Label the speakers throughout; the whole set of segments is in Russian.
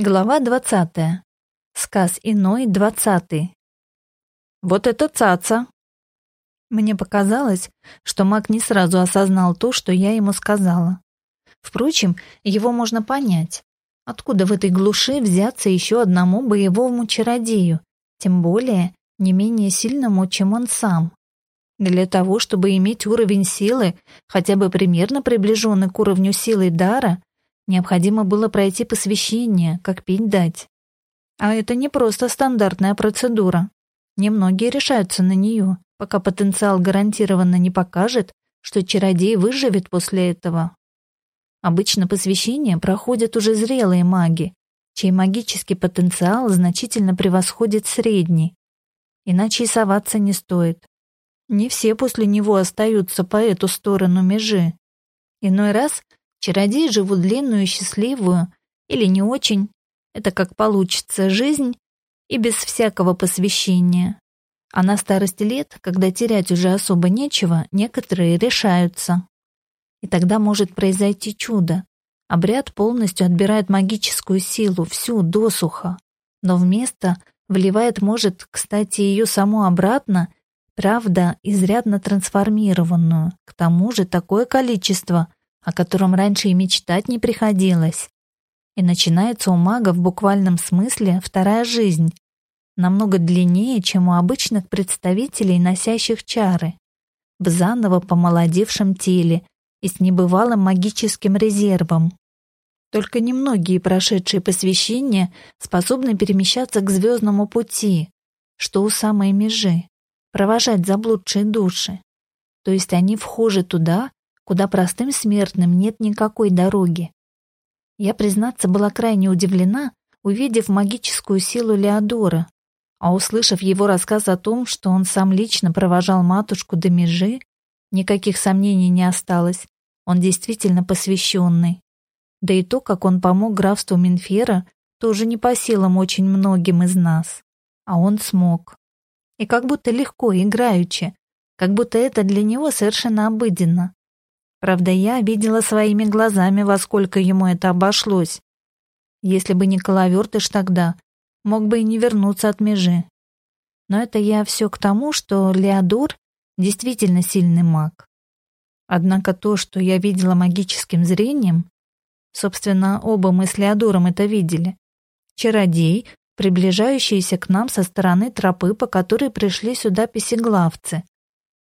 Speaker 1: Глава двадцатая. Сказ иной двадцатый. Вот это цаца! Мне показалось, что маг не сразу осознал то, что я ему сказала. Впрочем, его можно понять. Откуда в этой глуши взяться еще одному боевому чародею, тем более не менее сильному, чем он сам? Для того, чтобы иметь уровень силы, хотя бы примерно приближенный к уровню силы дара, Необходимо было пройти посвящение, как пень дать. А это не просто стандартная процедура. Немногие решаются на нее, пока потенциал гарантированно не покажет, что чародей выживет после этого. Обычно посвящение проходят уже зрелые маги, чей магический потенциал значительно превосходит средний. Иначе и соваться не стоит. Не все после него остаются по эту сторону межи. Иной раз Чародеи живут длинную счастливую, или не очень, это как получится, жизнь и без всякого посвящения. А на старости лет, когда терять уже особо нечего, некоторые решаются. И тогда может произойти чудо. Обряд полностью отбирает магическую силу, всю досуха, но вместо вливает, может, кстати, ее саму обратно, правда, изрядно трансформированную. К тому же такое количество, о котором раньше и мечтать не приходилось. И начинается у мага в буквальном смысле вторая жизнь, намного длиннее, чем у обычных представителей, носящих чары, в заново помолодевшем теле и с небывалым магическим резервом. Только немногие прошедшие посвящения способны перемещаться к звездному пути, что у самой межи, провожать заблудшие души. То есть они вхожи туда, куда простым смертным нет никакой дороги. Я, признаться, была крайне удивлена, увидев магическую силу Леодора, а услышав его рассказ о том, что он сам лично провожал матушку до межи, никаких сомнений не осталось. Он действительно посвященный. Да и то, как он помог графству Минфера, тоже не по силам очень многим из нас. А он смог. И как будто легко, играючи, как будто это для него совершенно обыденно. Правда, я видела своими глазами, во сколько ему это обошлось. Если бы не коловертыш тогда, мог бы и не вернуться от межи. Но это я все к тому, что Леодор действительно сильный маг. Однако то, что я видела магическим зрением, собственно, оба мы с Леодором это видели, чародей, приближающийся к нам со стороны тропы, по которой пришли сюда песеглавцы,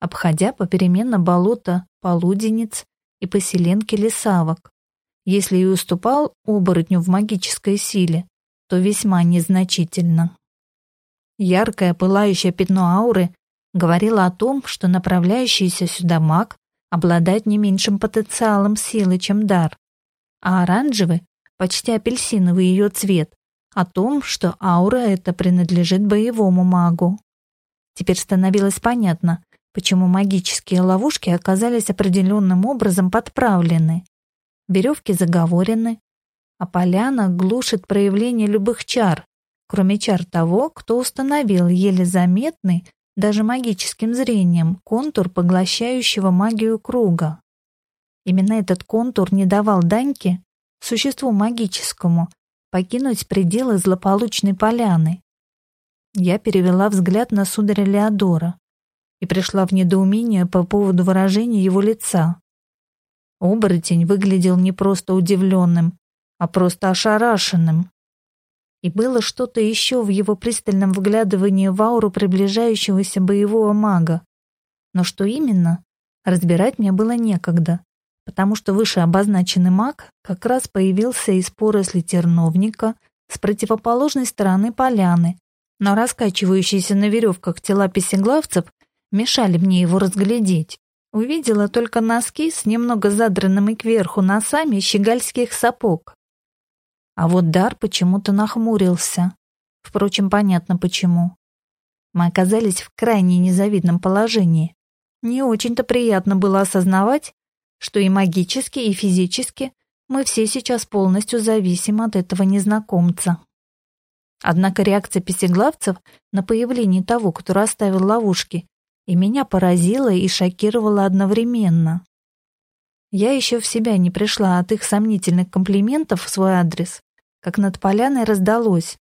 Speaker 1: обходя попеременно болото полуденец и поселенки лесавок. Если и уступал оборотню в магической силе, то весьма незначительно. Яркое пылающее пятно ауры говорило о том, что направляющийся сюда маг обладает не меньшим потенциалом силы, чем дар, а оранжевый, почти апельсиновый ее цвет, о том, что аура эта принадлежит боевому магу. Теперь становилось понятно, почему магические ловушки оказались определенным образом подправлены. Веревки заговорены, а поляна глушит проявление любых чар, кроме чар того, кто установил еле заметный, даже магическим зрением, контур поглощающего магию круга. Именно этот контур не давал Даньке, существу магическому, покинуть пределы злополучной поляны. Я перевела взгляд на сударя Леодора и пришла в недоумение по поводу выражения его лица. Оборотень выглядел не просто удивленным, а просто ошарашенным. И было что-то еще в его пристальном вглядывании в ауру приближающегося боевого мага. Но что именно, разбирать мне было некогда, потому что выше обозначенный маг как раз появился из поросли терновника с противоположной стороны поляны, но раскачивающиеся на веревках тела песеглавцев мешали мне его разглядеть. Увидела только носки с немного задранными кверху носами щегольских сапог. А вот Дар почему-то нахмурился. Впрочем, понятно почему. Мы оказались в крайне незавидном положении. Не очень-то приятно было осознавать, что и магически, и физически мы все сейчас полностью зависим от этого незнакомца. Однако реакция песеглавцев на появление того, кто расставил ловушки, и меня поразило и шокировало одновременно. Я еще в себя не пришла от их сомнительных комплиментов в свой адрес, как над поляной раздалось.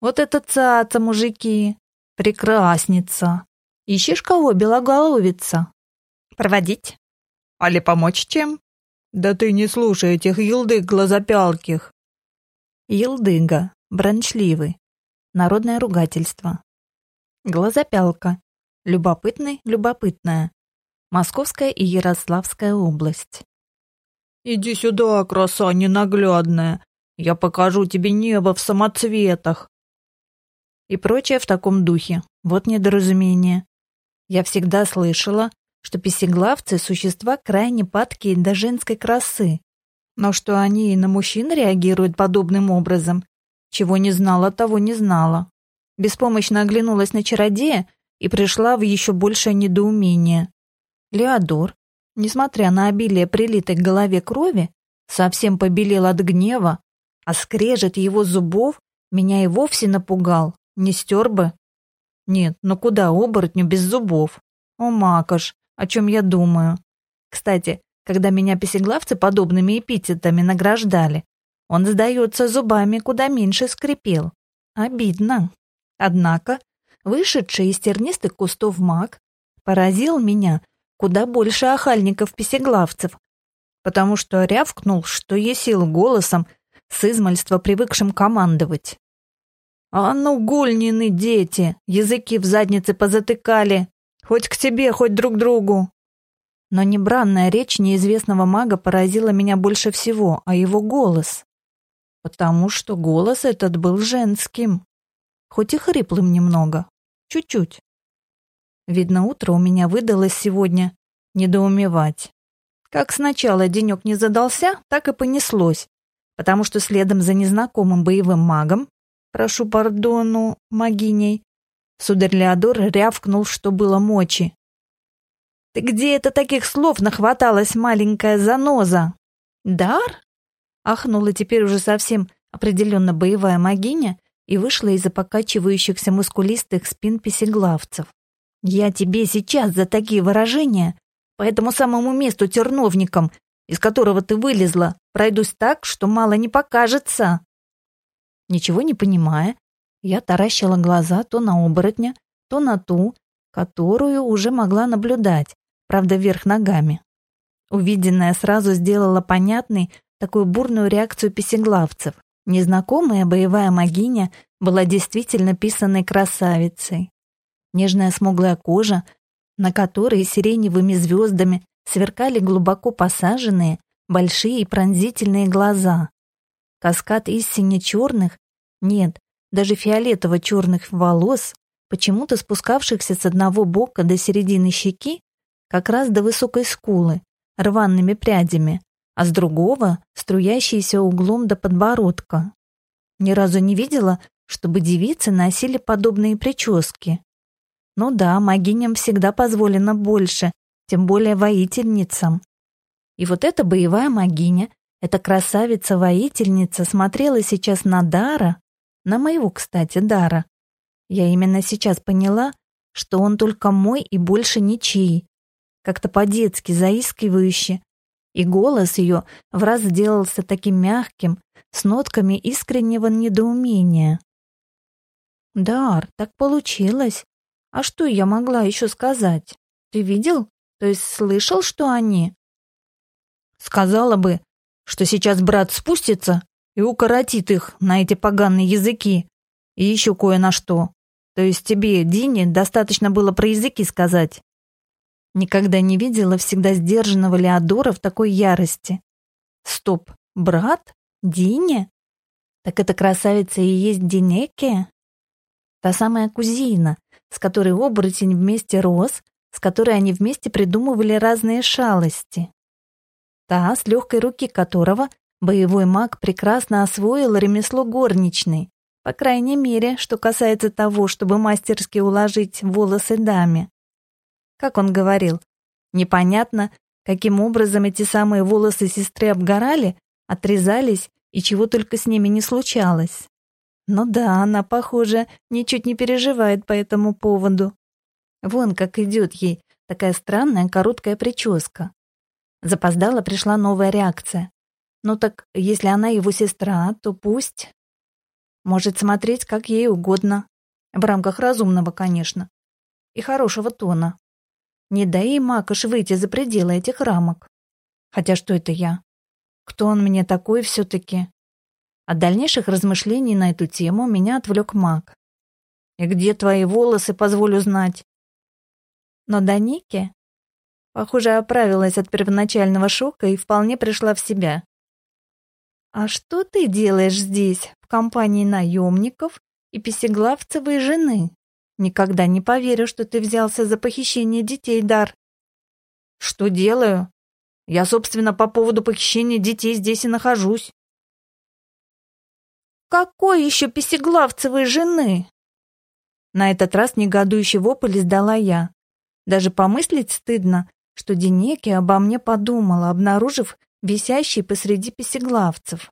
Speaker 1: «Вот это цаца, мужики! Прекрасница! Ищешь кого, белоголовица? Проводить?
Speaker 2: Али помочь чем? Да ты не слушай этих елдык глазопялких!»
Speaker 1: Елдыга, брончливый. Народное ругательство. Глазопялка. Любопытный, любопытная. Московская и Ярославская область.
Speaker 2: «Иди сюда, краса ненаглядная. Я покажу тебе небо в самоцветах».
Speaker 1: И прочее в таком духе. Вот недоразумение. Я всегда слышала, что песеглавцы – существа крайне падкие до женской красы. Но что они и на мужчин реагируют подобным образом, чего не знала, того не знала. Беспомощно оглянулась на чародея и пришла в еще большее недоумение. Леодор, несмотря на обилие прилитой к голове крови, совсем побелел от гнева, а скрежет его зубов меня и вовсе напугал, не стер бы. Нет, ну куда оборотню без зубов? О, макаш, о чем я думаю. Кстати, когда меня песеглавцы подобными эпитетами награждали, он, сдается, зубами куда меньше скрипел. Обидно. Однако, вышедший из тернистых кустов маг поразил меня куда больше охальников-песеглавцев, потому что рявкнул, что есил голосом, с измальства привыкшим командовать. «А ну, гульнины дети, языки в заднице позатыкали, хоть к тебе, хоть друг другу!» Но небранная речь неизвестного мага поразила меня больше всего, а его голос. Потому что голос этот был женским, хоть и хриплым немного, чуть-чуть. Видно, утро у меня выдалось сегодня недоумевать. Как сначала денек не задался, так и понеслось, потому что следом за незнакомым боевым магом, прошу пардону, магиней, сударь Леодор рявкнул, что было мочи. «Ты где это таких слов нахваталась, маленькая заноза?» «Дар?» Ахнула теперь уже совсем определенно боевая магиня и вышла из-за покачивающихся мускулистых спин песеглавцев. Я тебе сейчас за такие выражения по этому самому месту терновником, из которого ты вылезла, пройдусь так, что мало не покажется. Ничего не понимая, я таращила глаза то на оборотня, то на ту, которую уже могла наблюдать, правда, вверх ногами. Увиденное сразу сделало понятной такую бурную реакцию песеглавцев. Незнакомая боевая магиня была действительно писанной красавицей нежная смуглая кожа, на которой сиреневыми звездами сверкали глубоко посаженные, большие и пронзительные глаза. Каскад истинно черных, нет, даже фиолетово-черных волос, почему-то спускавшихся с одного бока до середины щеки, как раз до высокой скулы, рваными прядями, а с другого — струящиеся углом до подбородка. Ни разу не видела, чтобы девицы носили подобные прически. Ну да, магиням всегда позволено больше, тем более воительницам. И вот эта боевая магиня, эта красавица-воительница смотрела сейчас на Дара, на моего, кстати, Дара. Я именно сейчас поняла, что он только мой и больше ничей. Как-то по-детски заискивающе. И голос ее в раз сделался таким мягким, с нотками искреннего недоумения. «Дар, так получилось. А что я могла еще сказать? Ты видел? То есть слышал, что они? Сказала бы, что сейчас брат спустится и укоротит их на эти поганые языки. И еще кое на что. То есть тебе, Дине, достаточно было про языки сказать. Никогда не видела всегда сдержанного Леодора в такой ярости. Стоп, брат? Дине? Так эта красавица и есть Динеке? Та самая кузина, с которой оборотень вместе рос, с которой они вместе придумывали разные шалости. Та, с легкой руки которого боевой маг прекрасно освоил ремесло горничной, по крайней мере, что касается того, чтобы мастерски уложить волосы даме. Как он говорил, непонятно, каким образом эти самые волосы сестры обгорали, отрезались и чего только с ними не случалось. Ну да, она, похоже, ничуть не переживает по этому поводу. Вон как идет ей такая странная короткая прическа. Запоздала пришла новая реакция. Ну так, если она его сестра, то пусть. Может смотреть, как ей угодно. В рамках разумного, конечно. И хорошего тона. Не дай Макаш выйти за пределы этих рамок. Хотя что это я? Кто он мне такой все-таки? От дальнейших размышлений на эту тему меня отвлек Мак. «И где твои волосы, позволю знать?» Но Данике, похоже, оправилась от первоначального шока и вполне пришла в себя. «А что ты делаешь здесь, в компании наемников и песеглавцевой жены? Никогда не поверю, что ты взялся за похищение детей, Дар».
Speaker 2: «Что делаю? Я, собственно, по поводу похищения детей здесь и нахожусь».
Speaker 1: «Какой еще песеглавцевой жены?» На этот раз негодующий вопль издала я. Даже помыслить стыдно, что Денеки обо мне подумала, обнаружив висящий посреди песеглавцев.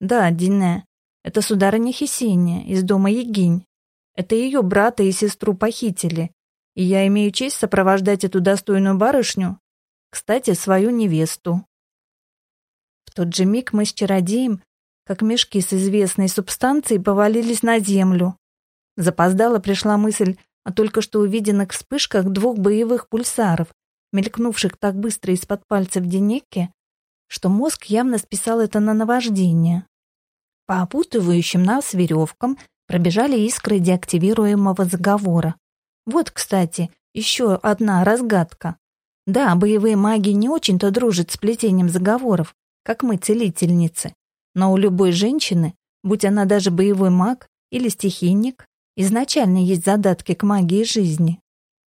Speaker 1: Да, Дине, это сударыня Хесения из дома Егинь. Это ее брата и сестру похитили, и я имею честь сопровождать эту достойную барышню, кстати, свою невесту. В тот же миг мы с чародеем, как мешки с известной субстанцией, повалились на землю. Запоздала пришла мысль о только что увиденных вспышках двух боевых пульсаров, мелькнувших так быстро из-под пальцев Денеки, что мозг явно списал это на наваждение. По опутывающим нас веревкам пробежали искры деактивируемого заговора. Вот, кстати, еще одна разгадка. Да, боевые маги не очень-то дружат с плетением заговоров, как мы, целительницы. Но у любой женщины, будь она даже боевой маг или стихийник, изначально есть задатки к магии жизни.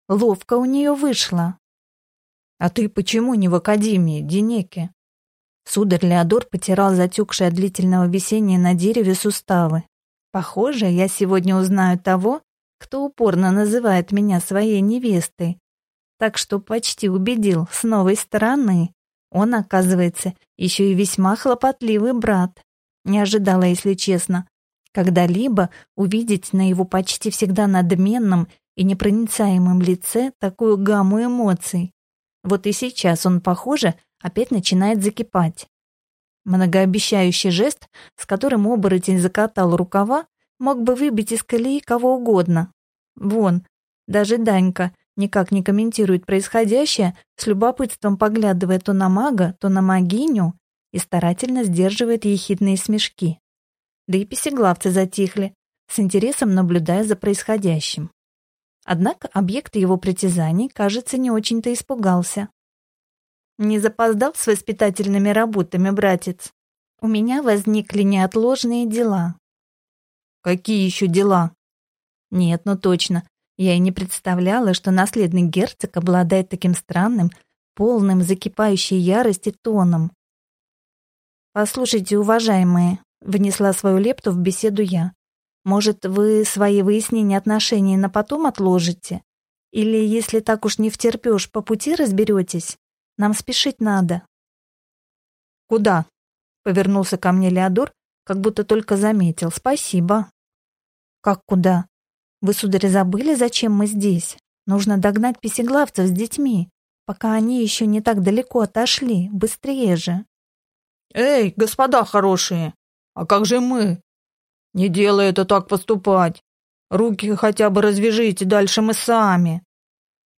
Speaker 1: Ловко у нее вышло. «А ты почему не в академии, Денеке?» Сударь Леодор потирал затекшие от длительного висения на дереве суставы. «Похоже, я сегодня узнаю того, кто упорно называет меня своей невестой. Так что почти убедил с новой стороны. Он, оказывается, еще и весьма хлопотливый брат. Не ожидала, если честно, когда-либо увидеть на его почти всегда надменном и непроницаемом лице такую гамму эмоций. Вот и сейчас он, похоже, опять начинает закипать. Многообещающий жест, с которым оборотень закатал рукава, мог бы выбить из колеи кого угодно. Вон, даже Данька никак не комментирует происходящее, с любопытством поглядывая то на мага, то на магиню и старательно сдерживает ехидные смешки. Да и песеглавцы затихли, с интересом наблюдая за происходящим. Однако объект его притязаний, кажется, не очень-то испугался. Не запоздал с воспитательными работами, братец? У меня возникли неотложные дела.
Speaker 2: Какие еще дела?
Speaker 1: Нет, ну точно. Я и не представляла, что наследный герцог обладает таким странным, полным закипающей ярости тоном. Послушайте, уважаемые, внесла свою лепту в беседу я. Может, вы свои выяснения отношений на потом отложите? Или, если так уж не втерпешь, по пути разберетесь? Нам спешить надо».
Speaker 2: «Куда?» — повернулся ко мне Леодор, как будто только заметил. «Спасибо».
Speaker 1: «Как куда? Вы, сударь, забыли, зачем мы здесь? Нужно догнать песеглавцев с детьми, пока они еще не так далеко отошли. Быстрее же».
Speaker 2: «Эй, господа хорошие, а как же мы? «Не делай это так поступать. Руки хотя бы развяжите, дальше мы сами».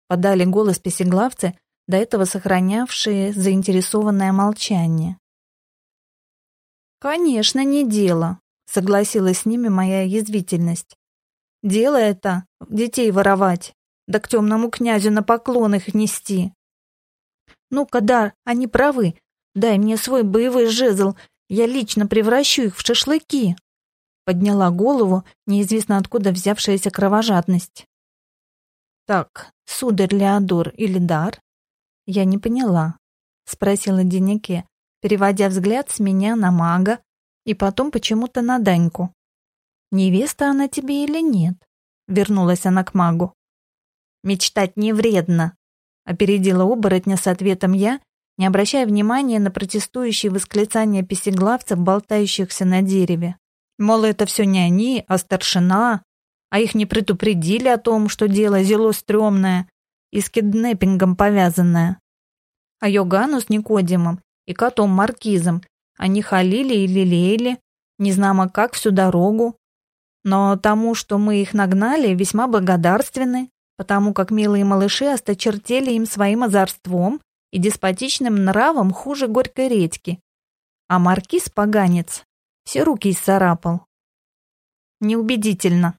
Speaker 1: Подали голос песеглавцы, до этого сохранявшие заинтересованное молчание. «Конечно, не дело», — согласилась с ними моя язвительность. «Дело это — детей воровать, да к темному князю на поклон их нести». «Ну-ка, да, они правы. Дай мне свой боевой жезл, я лично превращу их в шашлыки». Подняла голову неизвестно откуда взявшаяся кровожадность. «Так, сударь Леодор или Дар?» «Я не поняла», — спросила Денеке, переводя взгляд с меня на мага и потом почему-то на Даньку. «Невеста она тебе или нет?» — вернулась она к магу. «Мечтать не вредно», — опередила оборотня с ответом я, не обращая внимания на протестующие восклицания песеглавцев, болтающихся на дереве. Мол, это все не они, а старшина, а их не предупредили о том, что дело зело стрёмное и с киднеппингом повязанное. А Йогану с Никодимом и котом Маркизом. Они халили и лелеяли, не знамо как всю дорогу. Но тому, что мы их нагнали, весьма благодарственны, потому как милые малыши осточертели им своим озорством и деспотичным нравом хуже горькой редьки. А Маркиз, поганец, все руки исцарапал. Неубедительно,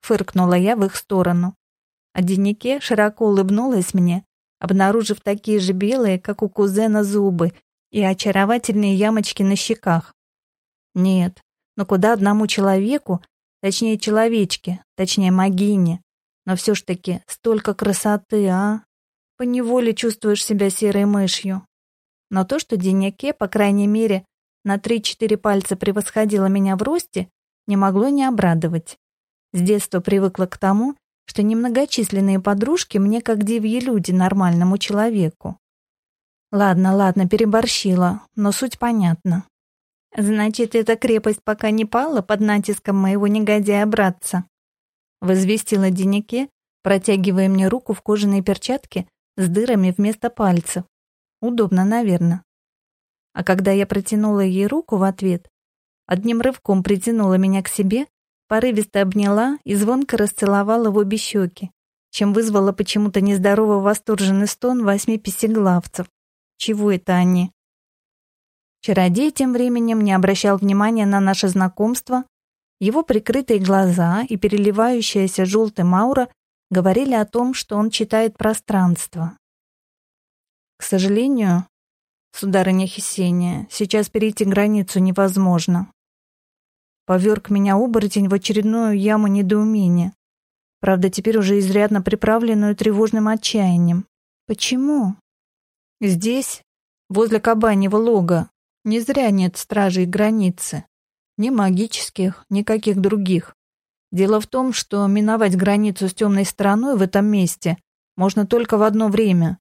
Speaker 1: фыркнула я в их сторону. А Денике широко улыбнулась мне, обнаружив такие же белые, как у кузена, зубы и очаровательные ямочки на щеках. Нет, но куда одному человеку, точнее человечке, точнее могине, но все ж таки столько красоты, а? Поневоле чувствуешь себя серой мышью. Но то, что Денике, по крайней мере, на три-четыре пальца превосходила меня в росте, не могло не обрадовать. С детства привыкла к тому, что немногочисленные подружки мне как девьи люди нормальному человеку. Ладно, ладно, переборщила, но суть понятна. Значит, эта крепость пока не пала под натиском моего негодяя-братца. Возвестила Денике, протягивая мне руку в кожаной перчатке с дырами вместо пальцев. Удобно, наверное. А когда я протянула ей руку в ответ, одним рывком притянула меня к себе, порывисто обняла и звонко расцеловала в обе щеки, чем вызвала почему-то нездорово восторженный стон восьми песеглавцев. Чего это они? Чародей тем временем не обращал внимания на наше знакомство. Его прикрытые глаза и переливающаяся желтым аура говорили о том, что он читает пространство. К сожалению, сударыня Хесения, сейчас перейти границу невозможно. Поверг меня оборотень в очередную яму недоумения. Правда, теперь уже изрядно приправленную тревожным отчаянием. Почему? Здесь, возле кабаньего лога, не зря нет стражей границы. Ни магических, никаких других. Дело в том, что миновать границу с темной стороной в этом месте можно только в одно время.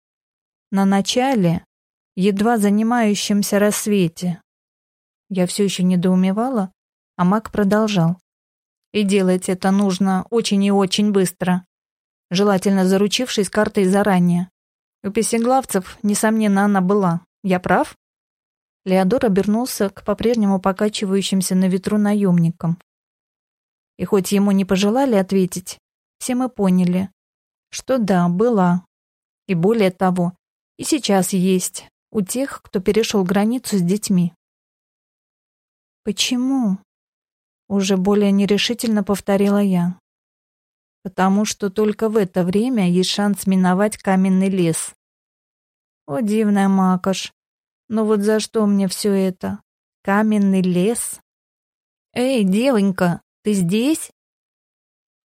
Speaker 1: На начале, едва занимающемся рассвете. Я все еще недоумевала, а маг продолжал. И делать это нужно очень и очень быстро, желательно заручившись картой заранее. У песеглавцев, несомненно, она была. Я прав? Леодор обернулся к по-прежнему покачивающимся на ветру наемникам. И хоть ему не пожелали ответить, все мы поняли, что да, была. И более того, и сейчас есть у тех, кто перешел границу с детьми. «Почему?» — уже более нерешительно повторила я. «Потому что только в это время есть шанс миновать каменный лес». «О, дивная макаш! Но вот за что мне все это? Каменный лес?» «Эй, девонька, ты здесь?»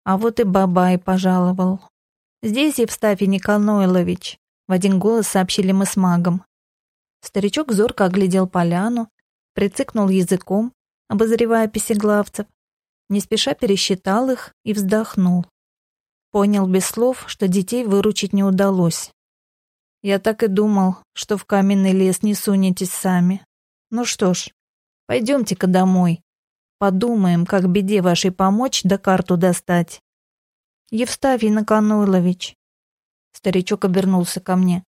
Speaker 1: А вот и Бабай пожаловал. «Здесь Евстафий Николаевич», — в один голос сообщили мы с магом. Старичок зорко оглядел поляну, прицикнул языком, обозревая песеглавцев, не спеша пересчитал их и вздохнул. Понял без слов, что детей выручить не удалось. Я так и думал, что в каменный лес не сунетесь сами. Ну что ж, пойдемте-ка домой. Подумаем, как беде вашей помочь да карту достать. Евстафий Накануйлович. Старичок обернулся ко мне.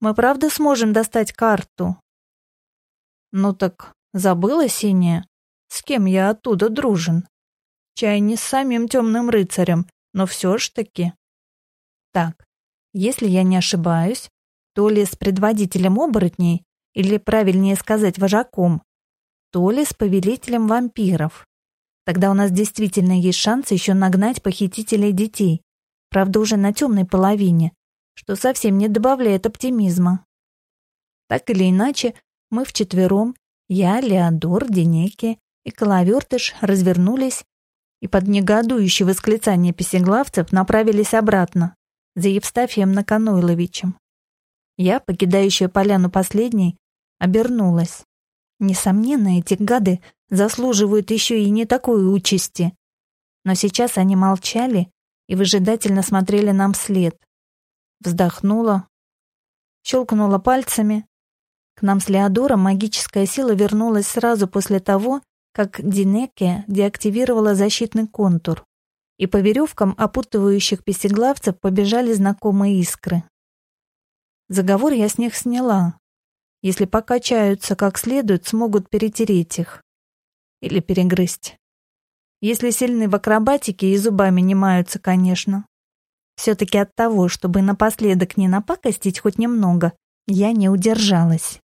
Speaker 1: Мы правда сможем достать карту? Ну так, забыла синяя? С кем я оттуда дружен? Чай не с самим темным рыцарем, но все ж таки. Так, если я не ошибаюсь, то ли с предводителем оборотней, или, правильнее сказать, вожаком, то ли с повелителем вампиров. Тогда у нас действительно есть шанс еще нагнать похитителей детей, правда уже на темной половине, что совсем не добавляет оптимизма. Так или иначе, мы вчетвером, я, Леодор, Денеки и Коловертыш развернулись и под негодующее восклицание песеглавцев направились обратно, за Евстафием Накануйловичем. Я, покидающая поляну последней, обернулась. Несомненно, эти гады заслуживают еще и не такой участи. Но сейчас они молчали и выжидательно смотрели нам вслед. Вздохнула, щелкнула пальцами. К нам с Леодором магическая сила вернулась сразу после того, как Динеке деактивировала защитный контур, и по веревкам опутывающих песеглавцев побежали знакомые искры. Заговор я с них сняла. Если покачаются как следует, смогут перетереть их. Или перегрызть. Если сильны в акробатике и зубами не маются, конечно. Все-таки от того, чтобы напоследок не напакостить хоть немного, я не удержалась.